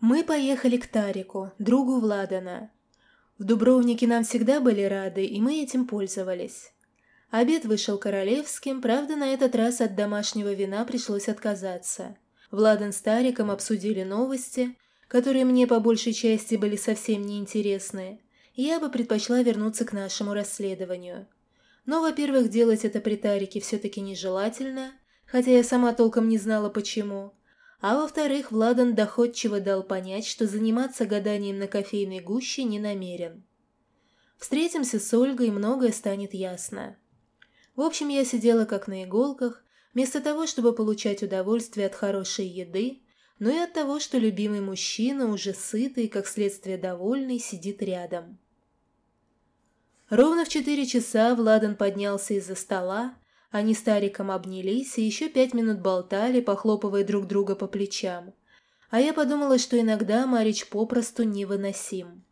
Мы поехали к Тарику, другу Владана. В Дубровнике нам всегда были рады, и мы этим пользовались. Обед вышел королевским, правда, на этот раз от домашнего вина пришлось отказаться. Владан с Тариком обсудили новости, которые мне по большей части были совсем неинтересны. Я бы предпочла вернуться к нашему расследованию. Но, во-первых, делать это при Тарике все-таки нежелательно, хотя я сама толком не знала почему – а во-вторых, Владан доходчиво дал понять, что заниматься гаданием на кофейной гуще не намерен. Встретимся с Ольгой, и многое станет ясно. В общем, я сидела как на иголках, вместо того, чтобы получать удовольствие от хорошей еды, но и от того, что любимый мужчина, уже сытый и, как следствие, довольный, сидит рядом. Ровно в четыре часа Владан поднялся из-за стола, они с Тариком обнялись и еще пять минут болтали, похлопывая друг друга по плечам. А я подумала, что иногда Марич попросту невыносим.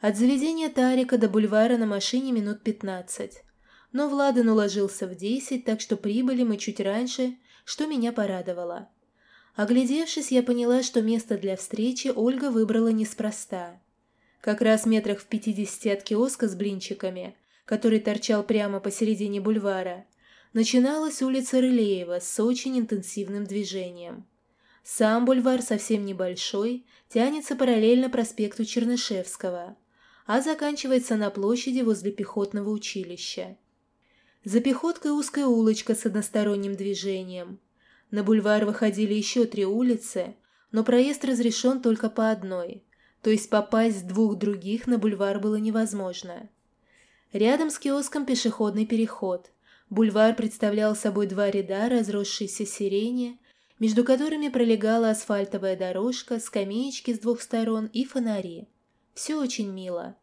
От заведения Тарика до бульвара на машине минут пятнадцать. Но Владан уложился в десять, так что прибыли мы чуть раньше, что меня порадовало. Оглядевшись, я поняла, что место для встречи Ольга выбрала неспроста. Как раз метрах в пятидесяти от киоска с блинчиками который торчал прямо посередине бульвара, начиналась улица Рылеева с очень интенсивным движением. Сам бульвар совсем небольшой, тянется параллельно проспекту Чернышевского, а заканчивается на площади возле пехотного училища. За пехоткой узкая улочка с односторонним движением. На бульвар выходили еще три улицы, но проезд разрешен только по одной, то есть попасть с двух других на бульвар было невозможно. Рядом с киоском пешеходный переход. Бульвар представлял собой два ряда разросшейся сирени, между которыми пролегала асфальтовая дорожка, скамеечки с двух сторон и фонари. Все очень мило.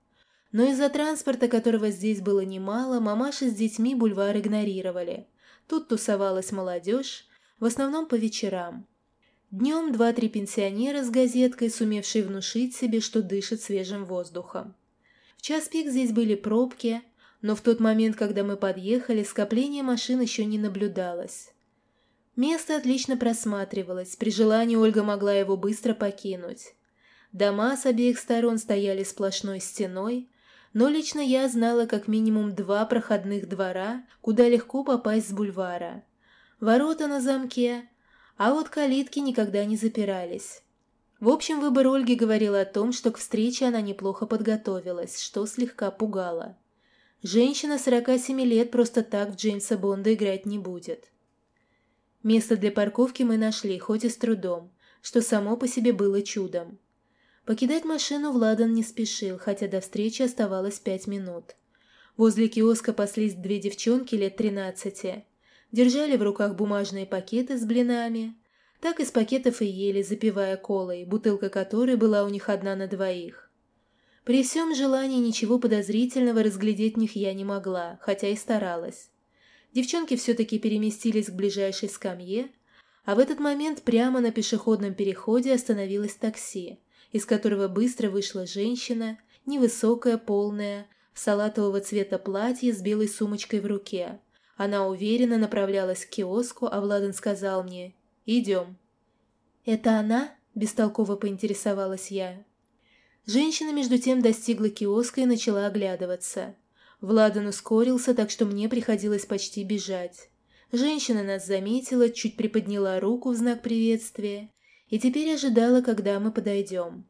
Но из-за транспорта, которого здесь было немало, мамаши с детьми бульвар игнорировали. Тут тусовалась молодежь, в основном по вечерам. Днем два-три пенсионера с газеткой, сумевшие внушить себе, что дышит свежим воздухом. В час пик здесь были пробки, но в тот момент, когда мы подъехали, скопление машин еще не наблюдалось. Место отлично просматривалось, при желании Ольга могла его быстро покинуть. Дома с обеих сторон стояли сплошной стеной, но лично я знала как минимум два проходных двора, куда легко попасть с бульвара. Ворота на замке, а вот калитки никогда не запирались. В общем, выбор Ольги говорил о том, что к встрече она неплохо подготовилась, что слегка пугало. Женщина 47 лет просто так в Джеймса Бонда играть не будет. Место для парковки мы нашли, хоть и с трудом, что само по себе было чудом. Покидать машину Владан не спешил, хотя до встречи оставалось пять минут. Возле киоска паслись две девчонки лет тринадцати. Держали в руках бумажные пакеты с блинами, так из пакетов и ели, запивая колой, бутылка которой была у них одна на двоих. При всем желании ничего подозрительного разглядеть в них я не могла, хотя и старалась. Девчонки все-таки переместились к ближайшей скамье, а в этот момент прямо на пешеходном переходе остановилось такси, из которого быстро вышла женщина, невысокая, полная, в салатового цвета платье с белой сумочкой в руке. Она уверенно направлялась к киоску, а Владан сказал мне «Идем». «Это она?» – бестолково поинтересовалась я. Женщина между тем достигла киоска и начала оглядываться. Владан ускорился, так что мне приходилось почти бежать. Женщина нас заметила, чуть приподняла руку в знак приветствия и теперь ожидала, когда мы подойдем.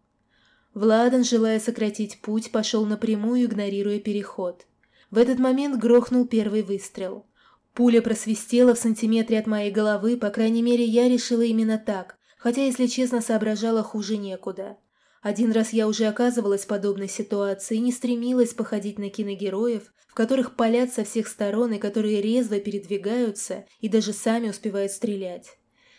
Владан, желая сократить путь, пошел напрямую, игнорируя переход. В этот момент грохнул первый выстрел. Пуля просвистела в сантиметре от моей головы, по крайней мере, я решила именно так, хотя, если честно, соображала хуже некуда. Один раз я уже оказывалась в подобной ситуации и не стремилась походить на киногероев, в которых палят со всех сторон и которые резво передвигаются и даже сами успевают стрелять.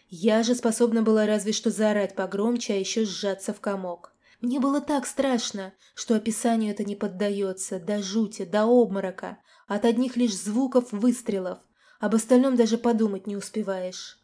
Я же способна была разве что заорать погромче, а еще сжаться в комок. Мне было так страшно, что описанию это не поддается, до жути, до обморока, от одних лишь звуков выстрелов. Об остальном даже подумать не успеваешь.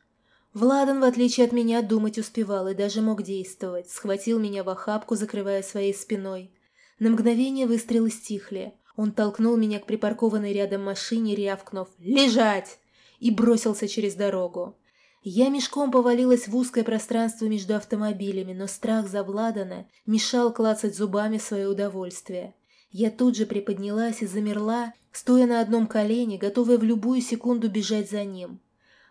Владан, в отличие от меня, думать успевал и даже мог действовать. Схватил меня в охапку, закрывая своей спиной. На мгновение выстрелы стихли. Он толкнул меня к припаркованной рядом машине, рявкнув «Лежать!» и бросился через дорогу. Я мешком повалилась в узкое пространство между автомобилями, но страх за Владана мешал клацать зубами свое удовольствие. Я тут же приподнялась и замерла, стоя на одном колене, готовая в любую секунду бежать за ним.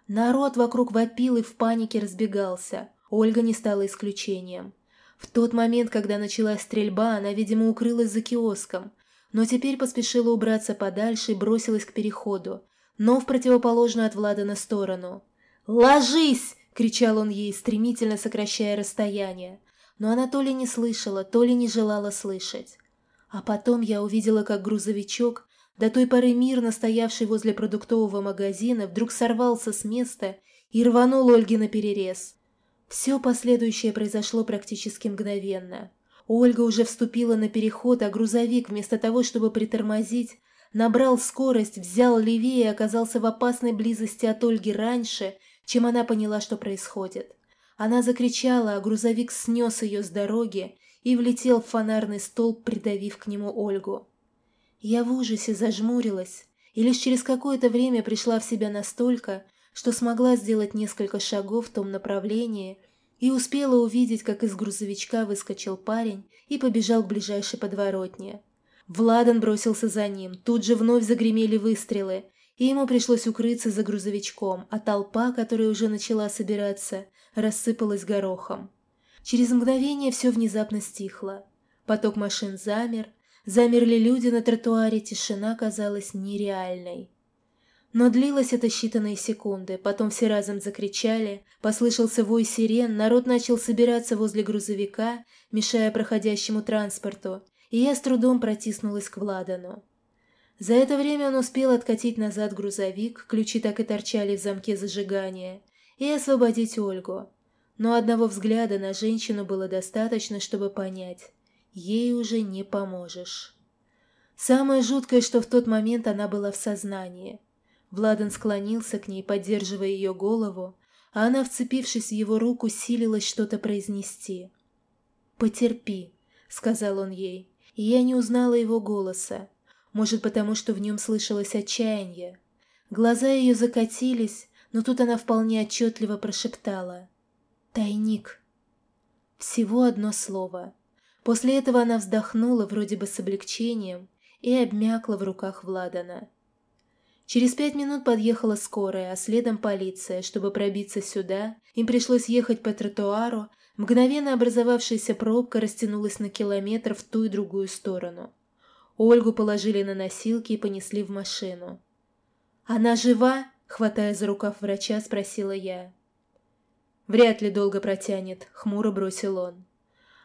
Народ вокруг вопил и в панике разбегался. Ольга не стала исключением. В тот момент, когда началась стрельба, она, видимо, укрылась за киоском, но теперь поспешила убраться подальше и бросилась к переходу, но в противоположную от Владана сторону. «Ложись!» — кричал он ей, стремительно сокращая расстояние. Но она то ли не слышала, то ли не желала слышать. А потом я увидела, как грузовичок, до той поры мирно стоявший возле продуктового магазина, вдруг сорвался с места и рванул Ольге на перерез. Все последующее произошло практически мгновенно. Ольга уже вступила на переход, а грузовик, вместо того, чтобы притормозить, набрал скорость, взял левее и оказался в опасной близости от Ольги раньше, чем она поняла, что происходит. Она закричала, а грузовик снес ее с дороги и влетел в фонарный столб, придавив к нему Ольгу. Я в ужасе зажмурилась и лишь через какое-то время пришла в себя настолько, что смогла сделать несколько шагов в том направлении и успела увидеть, как из грузовичка выскочил парень и побежал к ближайшей подворотне. Владан бросился за ним, тут же вновь загремели выстрелы, и ему пришлось укрыться за грузовичком, а толпа, которая уже начала собираться, рассыпалась горохом. Через мгновение все внезапно стихло. Поток машин замер, замерли люди на тротуаре, тишина казалась нереальной. Но длилось это считанные секунды, потом все разом закричали, послышался вой сирен, народ начал собираться возле грузовика, мешая проходящему транспорту, и я с трудом протиснулась к Владану. За это время он успел откатить назад грузовик, ключи так и торчали в замке зажигания, и освободить Ольгу. Но одного взгляда на женщину было достаточно, чтобы понять, ей уже не поможешь. Самое жуткое, что в тот момент она была в сознании. Владан склонился к ней, поддерживая ее голову, а она, вцепившись в его руку, силилась что-то произнести. «Потерпи», — сказал он ей, и я не узнала его голоса. Может, потому что в нем слышалось отчаяние. Глаза ее закатились, но тут она вполне отчетливо прошептала. «Тайник». Всего одно слово. После этого она вздохнула вроде бы с облегчением и обмякла в руках Владана. Через пять минут подъехала скорая, а следом полиция. Чтобы пробиться сюда, им пришлось ехать по тротуару. Мгновенно образовавшаяся пробка растянулась на километр в ту и другую сторону. Ольгу положили на носилки и понесли в машину. «Она жива?» — хватая за рукав врача, спросила я. «Вряд ли долго протянет», — хмуро бросил он.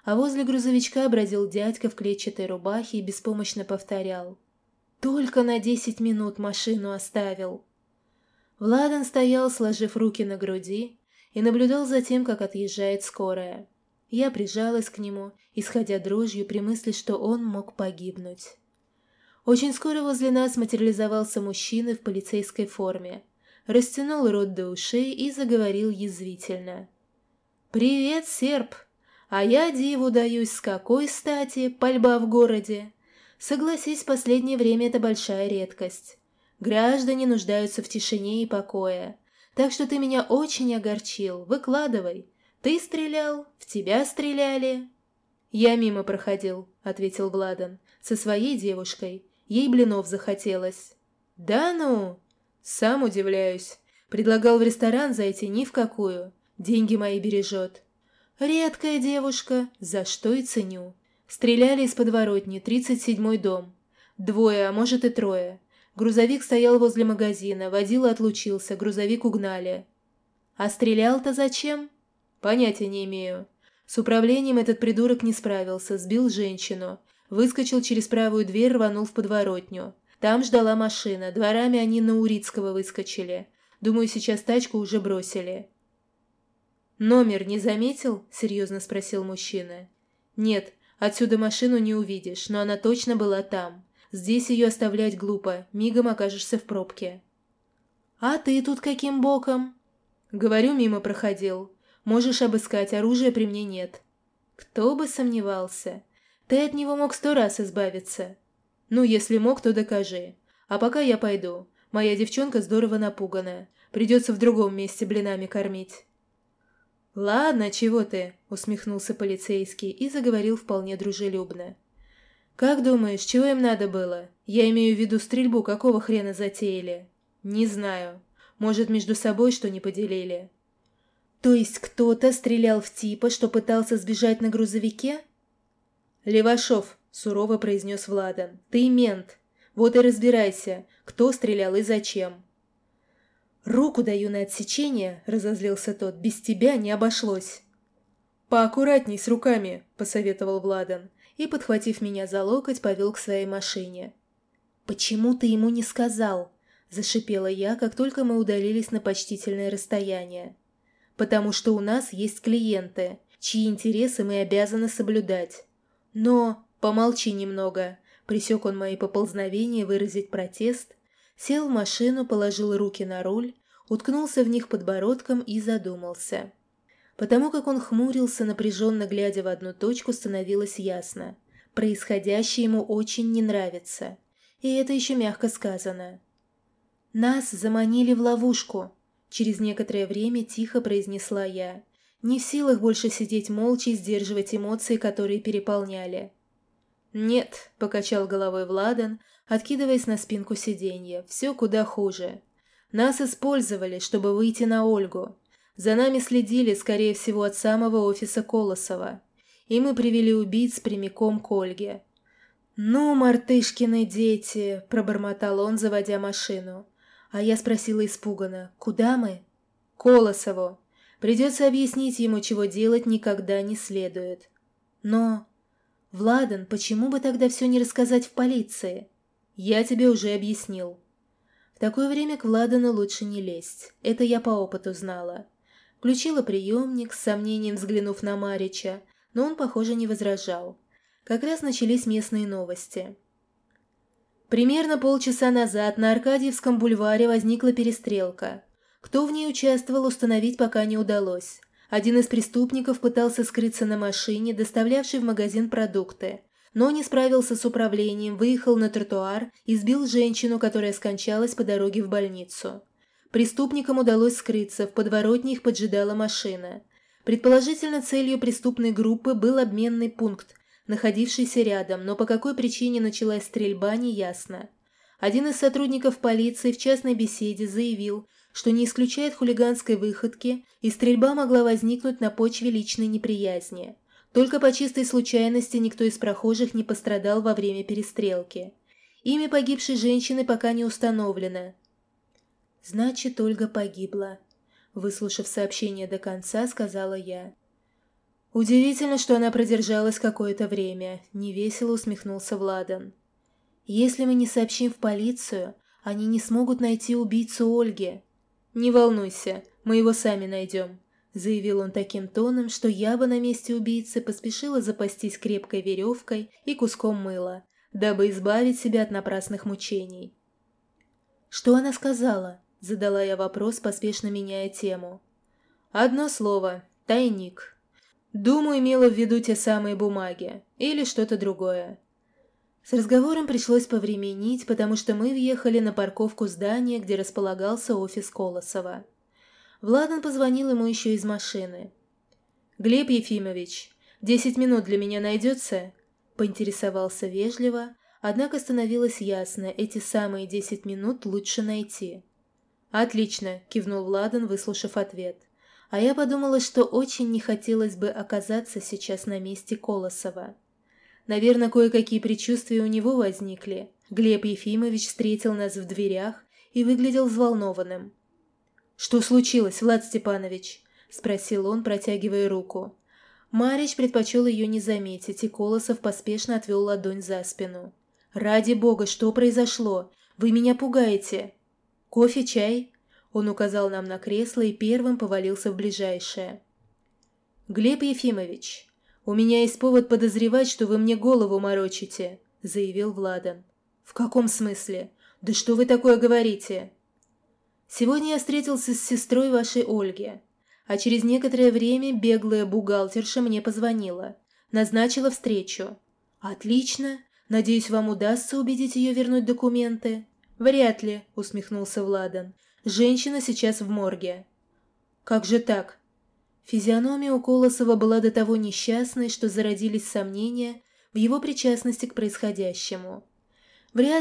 А возле грузовичка бродил дядька в клетчатой рубахе и беспомощно повторял. «Только на десять минут машину оставил». Владан стоял, сложив руки на груди, и наблюдал за тем, как отъезжает скорая. Я прижалась к нему, исходя дрожью при мысли, что он мог погибнуть. Очень скоро возле нас материализовался мужчина в полицейской форме. Растянул рот до ушей и заговорил язвительно. «Привет, серп! А я диву даюсь, с какой стати пальба в городе? Согласись, последнее время это большая редкость. Граждане нуждаются в тишине и покое. Так что ты меня очень огорчил. Выкладывай. Ты стрелял? В тебя стреляли?» «Я мимо проходил», — ответил Владан, — «со своей девушкой. Ей блинов захотелось. «Да ну?» «Сам удивляюсь. Предлагал в ресторан зайти ни в какую. Деньги мои бережет». «Редкая девушка, за что и ценю». Стреляли из подворотни, 37-й дом. Двое, а может и трое. Грузовик стоял возле магазина, водила отлучился, грузовик угнали. А стрелял-то зачем? Понятия не имею. С управлением этот придурок не справился, сбил женщину. Выскочил через правую дверь, рванул в подворотню. Там ждала машина, дворами они на Урицкого выскочили. Думаю, сейчас тачку уже бросили. «Номер не заметил?» – серьезно спросил мужчина. «Нет, отсюда машину не увидишь, но она точно была там. Здесь ее оставлять глупо, мигом окажешься в пробке». «А ты тут каким боком?» «Говорю, мимо проходил. Можешь обыскать, оружия при мне нет». «Кто бы сомневался. Ты от него мог сто раз избавиться. Ну, если мог, то докажи. А пока я пойду. Моя девчонка здорово напугана. Придется в другом месте блинами кормить». «Ладно, чего ты?» — усмехнулся полицейский и заговорил вполне дружелюбно. «Как думаешь, чего им надо было? Я имею в виду стрельбу, какого хрена затеяли?» «Не знаю. Может, между собой что не поделили?» «То есть кто-то стрелял в типа, что пытался сбежать на грузовике?» «Левашов», — сурово произнес Владан, — «ты мент. Вот и разбирайся, кто стрелял и зачем». «Руку даю на отсечение», — разозлился тот, — «без тебя не обошлось». «Поаккуратней с руками», — посоветовал Владан, и, подхватив меня за локоть, повел к своей машине. «Почему ты ему не сказал?» — зашипела я, как только мы удалились на почтительное расстояние. «Потому что у нас есть клиенты, чьи интересы мы обязаны соблюдать. Но помолчи немного», — присек он мои поползновения выразить протест, сел в машину, положил руки на руль, уткнулся в них подбородком и задумался. Потому как он хмурился, напряженно глядя в одну точку, становилось ясно. Происходящее ему очень не нравится. И это еще мягко сказано. «Нас заманили в ловушку», — через некоторое время тихо произнесла я. Не в силах больше сидеть молча и сдерживать эмоции, которые переполняли. «Нет», — покачал головой Владан, откидываясь на спинку сиденья, — «все куда хуже. Нас использовали, чтобы выйти на Ольгу. За нами следили, скорее всего, от самого офиса Колосова. И мы привели убийц прямиком к Ольге. «Ну, мартышкины дети!» – пробормотал он, заводя машину. А я спросила испуганно, «Куда мы?» «Колосову. Придется объяснить ему, чего делать никогда не следует». «Но...» «Владан, почему бы тогда все не рассказать в полиции?» «Я тебе уже объяснил». В такое время к Владану лучше не лезть. Это я по опыту знала. Включила приемник, с сомнением взглянув на Марича, но он, похоже, не возражал. Как раз начались местные новости. Примерно полчаса назад на Аркадьевском бульваре возникла перестрелка. Кто в ней участвовал, установить пока не удалось. Один из преступников пытался скрыться на машине, доставлявшей в магазин продукты, но не справился с управлением, выехал на тротуар и сбил женщину, которая скончалась по дороге в больницу. Преступникам удалось скрыться, в подворотне их поджидала машина. Предположительно, целью преступной группы был обменный пункт, находившийся рядом, но по какой причине началась стрельба, неясно. Один из сотрудников полиции в частной беседе заявил, что не исключает хулиганской выходки, и стрельба могла возникнуть на почве личной неприязни. Только по чистой случайности никто из прохожих не пострадал во время перестрелки. Имя погибшей женщины пока не установлено, «Значит, Ольга погибла», — выслушав сообщение до конца, сказала я. «Удивительно, что она продержалась какое-то время», — невесело усмехнулся Владан. «Если мы не сообщим в полицию, они не смогут найти убийцу Ольги». «Не волнуйся, мы его сами найдем», — заявил он таким тоном, что я бы на месте убийцы поспешила запастись крепкой веревкой и куском мыла, дабы избавить себя от напрасных мучений. «Что она сказала?» Задала я вопрос, поспешно меняя тему. Одно слово. Тайник. Думаю, имела в виду те самые бумаги. Или что-то другое. С разговором пришлось повременить, потому что мы въехали на парковку здания, где располагался офис Колосова. Владан позвонил ему еще из машины. «Глеб Ефимович, десять минут для меня найдется?» Поинтересовался вежливо, однако становилось ясно, эти самые десять минут лучше найти. «Отлично», – кивнул Владан, выслушав ответ. А я подумала, что очень не хотелось бы оказаться сейчас на месте Колосова. Наверное, кое-какие предчувствия у него возникли. Глеб Ефимович встретил нас в дверях и выглядел взволнованным. «Что случилось, Влад Степанович?» – спросил он, протягивая руку. Марич предпочел ее не заметить, и Колосов поспешно отвел ладонь за спину. «Ради бога, что произошло? Вы меня пугаете!» «Кофе, чай?» Он указал нам на кресло и первым повалился в ближайшее. «Глеб Ефимович, у меня есть повод подозревать, что вы мне голову морочите», — заявил Владан. «В каком смысле? Да что вы такое говорите?» «Сегодня я встретился с сестрой вашей Ольги, а через некоторое время беглая бухгалтерша мне позвонила, назначила встречу. Отлично, надеюсь, вам удастся убедить ее вернуть документы». «Вряд ли», — усмехнулся Владан. Женщина сейчас в морге». «Как же так?» Физиономия у Колосова была до того несчастной, что зародились сомнения в его причастности к происходящему. Вряд